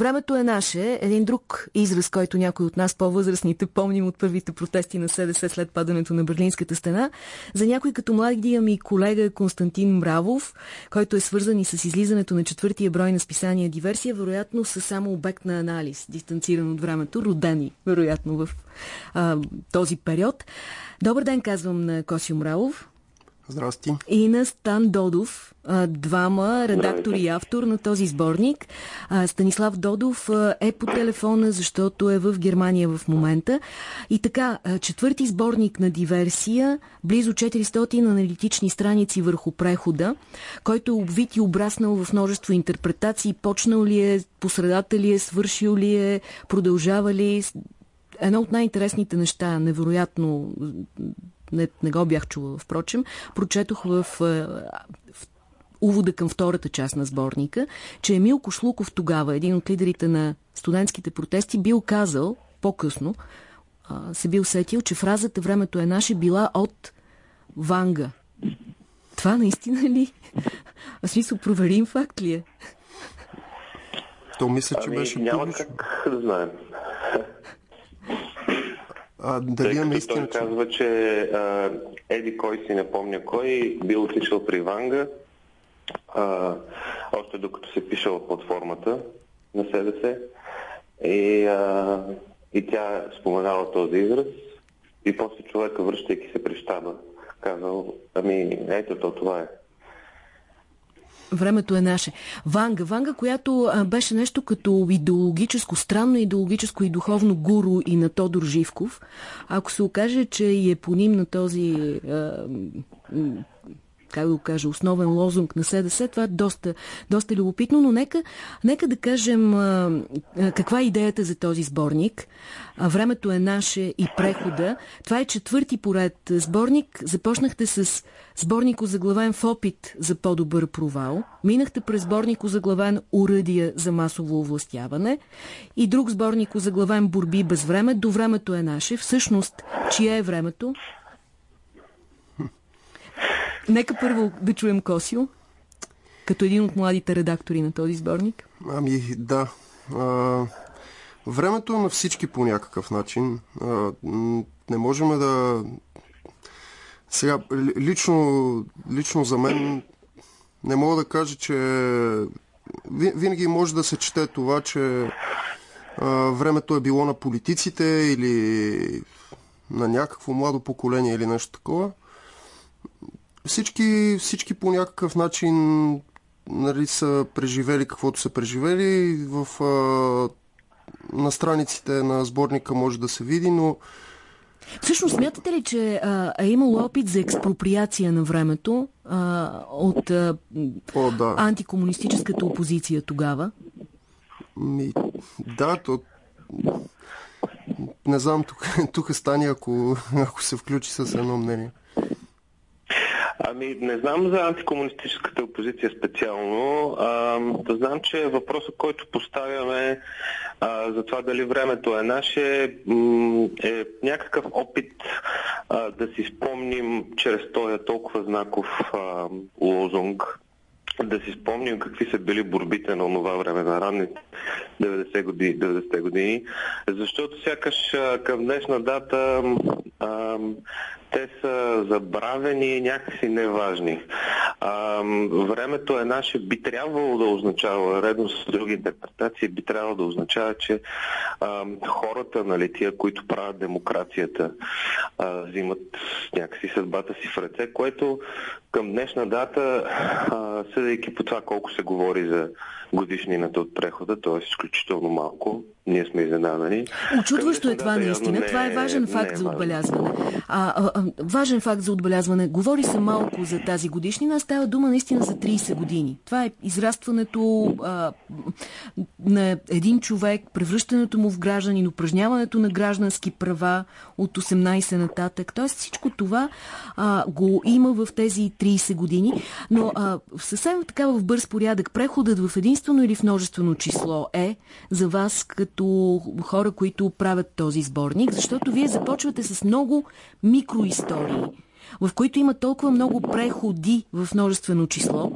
Времето е наше. Един друг израз, който някой от нас по-възрастните помним от първите протести на СДС след падането на Берлинската стена. За някой като младия ми колега Константин Мравов, който е свързан и с излизането на четвъртия брой на списание Диверсия, вероятно са само обект на анализ, дистанциран от времето, родени, вероятно, в а, този период. Добър ден, казвам на Косио Мравов. Здрасти. И на Стан Додов, двама редактор и автор на този сборник. Станислав Додов е по телефона, защото е в Германия в момента. И така, четвърти сборник на диверсия, близо 400 аналитични страници върху прехода, който е обвит и обраснал в множество интерпретации. Почнал ли е, посредата ли е, свършил ли е, продължава ли едно от най-интересните неща, невероятно не, не го бях чула, впрочем, прочетох в, е, в увода към втората част на сборника, че Емил Кошлуков тогава, един от лидерите на студентските протести, бил казал, по-късно, се бил сетил, че фразата «Времето е наше» била от Ванга. Това наистина ли? В смисъл, проверим факт ли е? То мисля, че ами, беше няма публично. как да знаем. А, дали е наистина, той казва, че а, Еди кой си не помня кой, бил отишъл при Ванга, а, още докато се пишела платформата на СДС. И, а, и тя споменала този израз и после човека, връщайки се при щаба, казал, ами ето то това е. Времето е наше. Ванга. Ванга, която беше нещо като идеологическо, странно идеологическо и духовно гуру и на Тодор Живков. Ако се окаже, че е поним на този а, как да го кажа, основен лозунг на СДС. Това е доста, доста любопитно, но нека, нека да кажем каква е идеята за този сборник. Времето е наше и прехода. Това е четвърти поред сборник. Започнахте с сборник озаглавен в опит за по-добър провал. Минахте през сборник озаглавен уръдия за масово овластяване и друг сборник озаглавен борби без време. До времето е наше. Всъщност, чие е времето? Нека първо да чуем Косио, като един от младите редактори на този сборник. Ами, да. А, времето е на всички по някакъв начин. А, не можем да... Сега, лично, лично за мен не мога да кажа, че винаги може да се чете това, че а, времето е било на политиците или на някакво младо поколение или нещо такова всички, всички по някакъв начин нали, са преживели каквото са преживели. В, а, на страниците на сборника може да се види, но Всъщност, смятате ли, че а, е имало опит за експроприация на времето а, от а, О, да. антикомунистическата опозиция тогава? Ми, да, то... Не знам, тук, тук стане, ако, ако се включи с едно мнение. Ами, не знам за антикомунистическата опозиция специално. А, да знам, че въпросът, който поставяме а, за това дали времето е наше, е някакъв опит а, да си спомним чрез този толкова знаков а, лозунг, да си спомним какви са били борбите на това време на ранните 90 години, 90 години защото сякаш към днешна дата а, те са забравени и някакси неважни. А, времето е наше, би трябвало да означава, редно с други интерпретации, би трябвало да означава, че а, хората, нали, тия, които правят демокрацията, а, взимат някакси съдбата си в ръце, което към днешна дата, съдейки по това колко се говори за годишнината от прехода, т.е. изключително малко, ние сме изненадани. Очудващо е това наистина. Това е важен факт е за отбелязване. А, а, а, важен факт за отбелязване. Говори се малко за тази годишнина, става дума наистина за 30 години. Това е израстването а, на един човек, превръщането му в гражданин, упражняването на граждански права от 18 нататък. Тоест всичко това а, го има в тези 30 години. Но а, съвсем така в бърз порядък, преходът в единствено или в множествено число е за вас като хора, които правят този сборник, защото вие започвате с много микроистории в които има толкова много преходи в множествено число,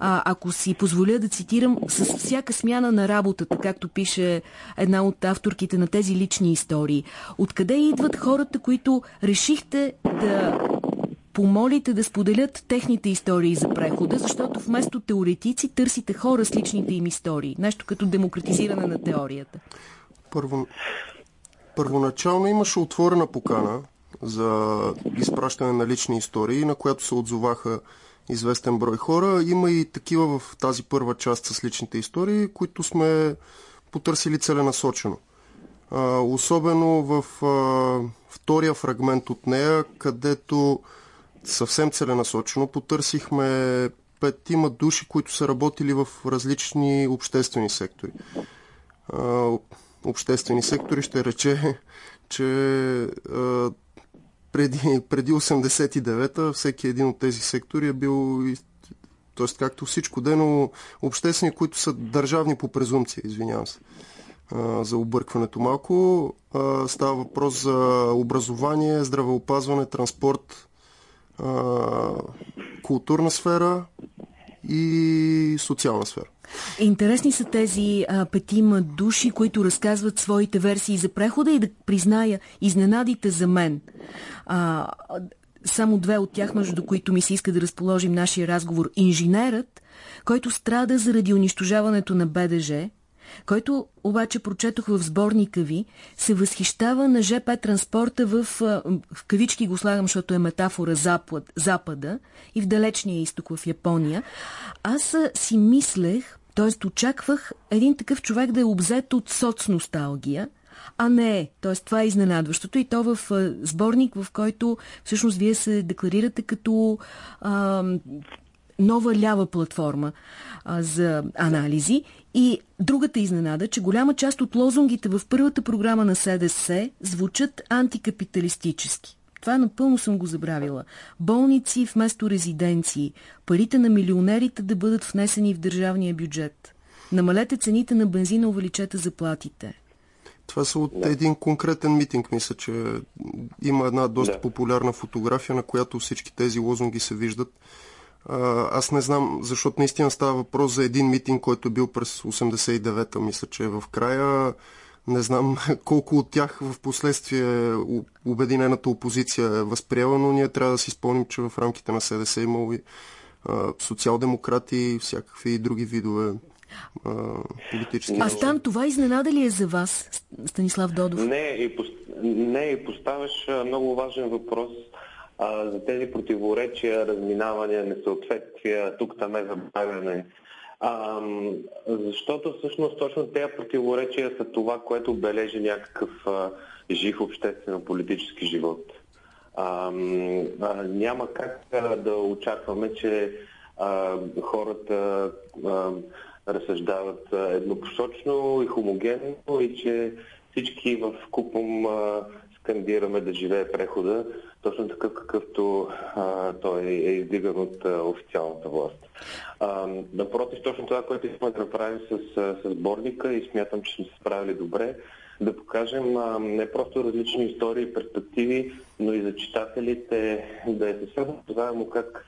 а, ако си позволя да цитирам, с всяка смяна на работата, както пише една от авторките на тези лични истории, откъде идват хората, които решихте да помолите да споделят техните истории за прехода, защото вместо теоретици търсите хора с личните им истории. Нещо като демократизиране на теорията. Първо, първоначално имаше отворена покана за изпращане на лични истории, на която се отзоваха известен брой хора. Има и такива в тази първа част с личните истории, които сме потърсили целенасочено. Особено в втория фрагмент от нея, където съвсем целенасочено потърсихме петима души, които са работили в различни обществени сектори. Обществени сектори ще рече, че преди, преди 89-та всеки един от тези сектори е бил т.е. както всичко дено обществени, които са държавни по презумпция, извинявам се за объркването малко. Става въпрос за образование, здравеопазване, транспорт, културна сфера и социална сфера. Интересни са тези а, петима души, които разказват своите версии за прехода и да призная изненадите за мен. А, само две от тях, между които ми се иска да разположим нашия разговор. Инженерът, който страда заради унищожаването на БДЖ, който обаче прочетох в сборника ви, се възхищава на ЖП транспорта в, в кавички го слагам, защото е метафора запад, Запада и в далечния изток в Япония. Аз си мислех, т.е. очаквах един такъв човек да е обзет от соцносталгия, а не. Т.е. това е изненадващото и то в сборник, в който всъщност вие се декларирате като а, нова лява платформа а, за анализи. И другата изненада, че голяма част от лозунгите в първата програма на СДС звучат антикапиталистически. Това напълно съм го забравила. Болници вместо резиденции, парите на милионерите да бъдат внесени в държавния бюджет. Намалете цените на бензина, увеличете заплатите. Това са от да. един конкретен митинг, мисля, че има една доста да. популярна фотография, на която всички тези лозунги се виждат. Аз не знам, защото наистина става въпрос за един митинг, който е бил през 89-та, мисля, че е в края. Не знам колко от тях в последствие обединената опозиция е възприела, но ние трябва да си спомним, че в рамките на СДС е имало и социал-демократи и всякакви други видове политически. А Стан, това изненада ли е за вас, Станислав Додов? Не, и, не, и поставяш много важен въпрос а, за тези противоречия, разминавания, несъответствия, тук там е забавяне. А, защото всъщност точно тези противоречия са това, което бележи някакъв а, жив обществено-политически живот. А, а, няма как а, да очакваме, че а, хората а, разсъждават еднопосочно и хомогенно и че всички в купом а, скандираме да живее прехода, точно такъв какъвто а, той е издиган от а, официалната власт. А, напротив, точно това, което искаме да направим с, с сборника и смятам, че сме се справили добре, да покажем а, не просто различни истории и перспективи, но и за читателите да е съвсем познаемо как,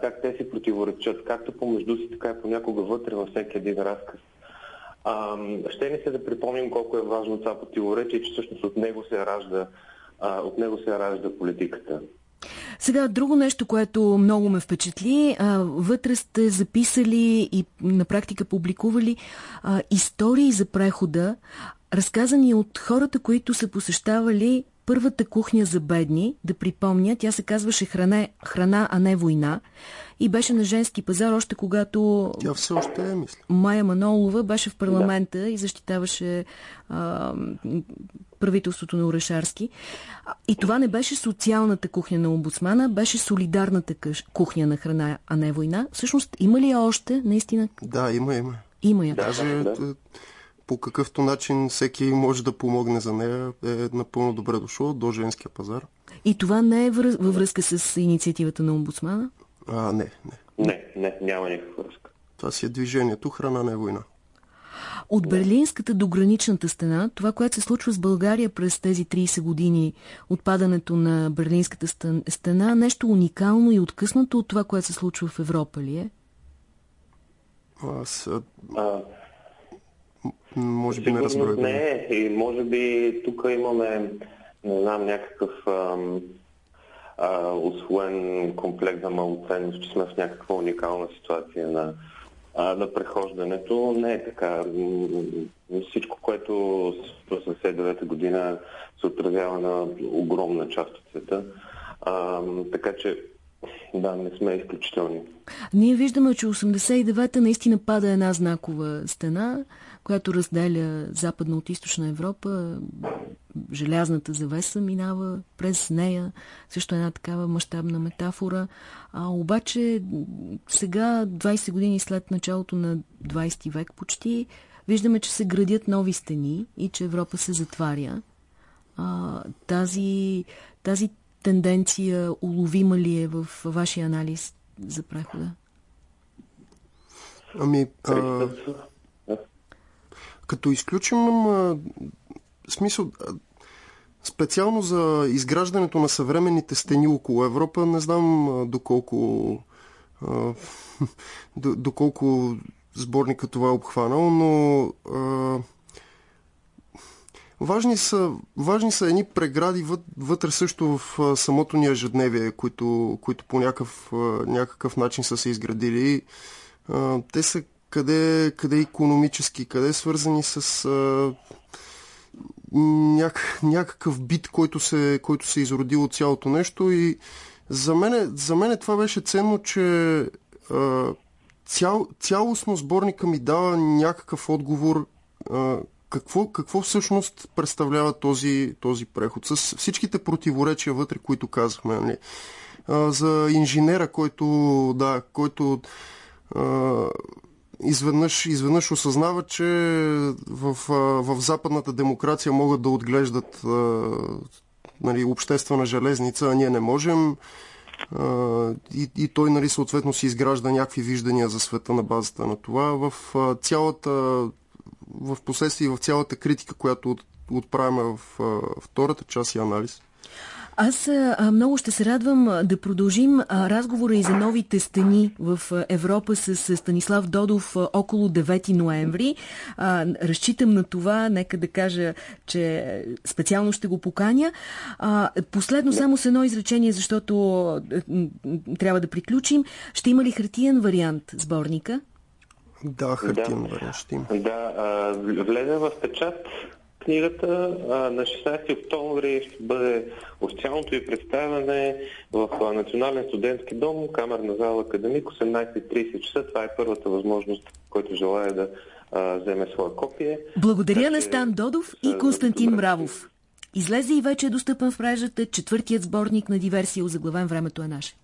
как те си противоречат, както помежду си, така и понякога вътре във всеки един разказ. Ще ни се да припомним колко е важно това противоречие, че всъщност от него се ражда а, от него се ражда политиката. Сега, друго нещо, което много ме впечатли, а, вътре сте записали и на практика публикували а, истории за прехода, разказани от хората, които са посещавали първата кухня за бедни, да припомня, тя се казваше храна, храна а не война и беше на женски пазар, още когато тя все още е, мисля. Майя Манолова беше в парламента да. и защитаваше а, правителството на Орешарски. И това не беше социалната кухня на омбудсмана, беше солидарната кухня на храна, а не война. Всъщност, има ли още, наистина? Да, има, има. Има я. Даже да. По какъвто начин всеки може да помогне за нея е напълно добре дошло до женския пазар. И това не е във връзка с инициативата на омбудсмана? А, не, не. Не, не, няма никаква връзка. Това си е движението, храна не е война. От Берлинската до граничната стена, това, което се случва с България през тези 30 години, отпадането на Берлинската стена, нещо уникално и откъснато от това, което се случва в Европа ли е? Аз... А, може би не разбрах. Не, и може би тук имаме, не знам, някакъв ам, а, освоен комплект за малоценност, че сме в някаква уникална ситуация на, а, на прехождането. Не е така. Всичко, което с 89-та година се отразява на огромна част от света. А, така че да, не сме изключителни. Ние виждаме, че 89-та наистина пада една знакова стена, която разделя Западна от Източна Европа. Желязната завеса минава през нея. Също една такава мащабна метафора. А обаче сега, 20 години след началото на 20 век почти, виждаме, че се градят нови стени и че Европа се затваря. А, тази, тази тенденция уловима ли е в вашия анализ за прехода? Ами, а, като изключим смисъл, специално за изграждането на съвременните стени около Европа, не знам доколко доколко сборника това е обхванал, но Важни са, важни са едни прегради вътре също в самото ни ежедневие, които, които по някакъв, някакъв начин са се изградили. Те са къде, къде економически, къде свързани с няк, някакъв бит, който се, който се изродил от цялото нещо и за мен, за мен това беше ценно, че цял, цялостно сборника ми дава някакъв отговор какво, какво всъщност представлява този, този преход? С всичките противоречия вътре, които казахме. Нали? А, за инженера, който, да, който а, изведнъж, изведнъж осъзнава, че в, в западната демокрация могат да отглеждат нали, обществена железница, а ние не можем. И, и той нали, съответно си изгражда някакви виждания за света на базата на това. В цялата в последствие в цялата критика, която отправяме в втората част и анализ? Аз а, много ще се радвам да продължим а, разговора и за новите стени в Европа с, с Станислав Додов а, около 9 ноември. А, разчитам на това, нека да кажа, че специално ще го поканя. А, последно само с едно изречение, защото а, трябва да приключим. Ще има ли хартиен вариант сборника? Да, хартиен да. вариант ще има. Да, а, влезе в печат книгата. На 16 октомври ще бъде официалното и представяне в Национален студентски дом, камерна зала Академик, 18.30 часа. Това е първата възможност, който желая да вземе своя копие. Благодаря на Стан Додов и Константин Мравов. Излезе и вече е достъпен в мрежата четвъртият сборник на диверсия, озаглавен времето е наше.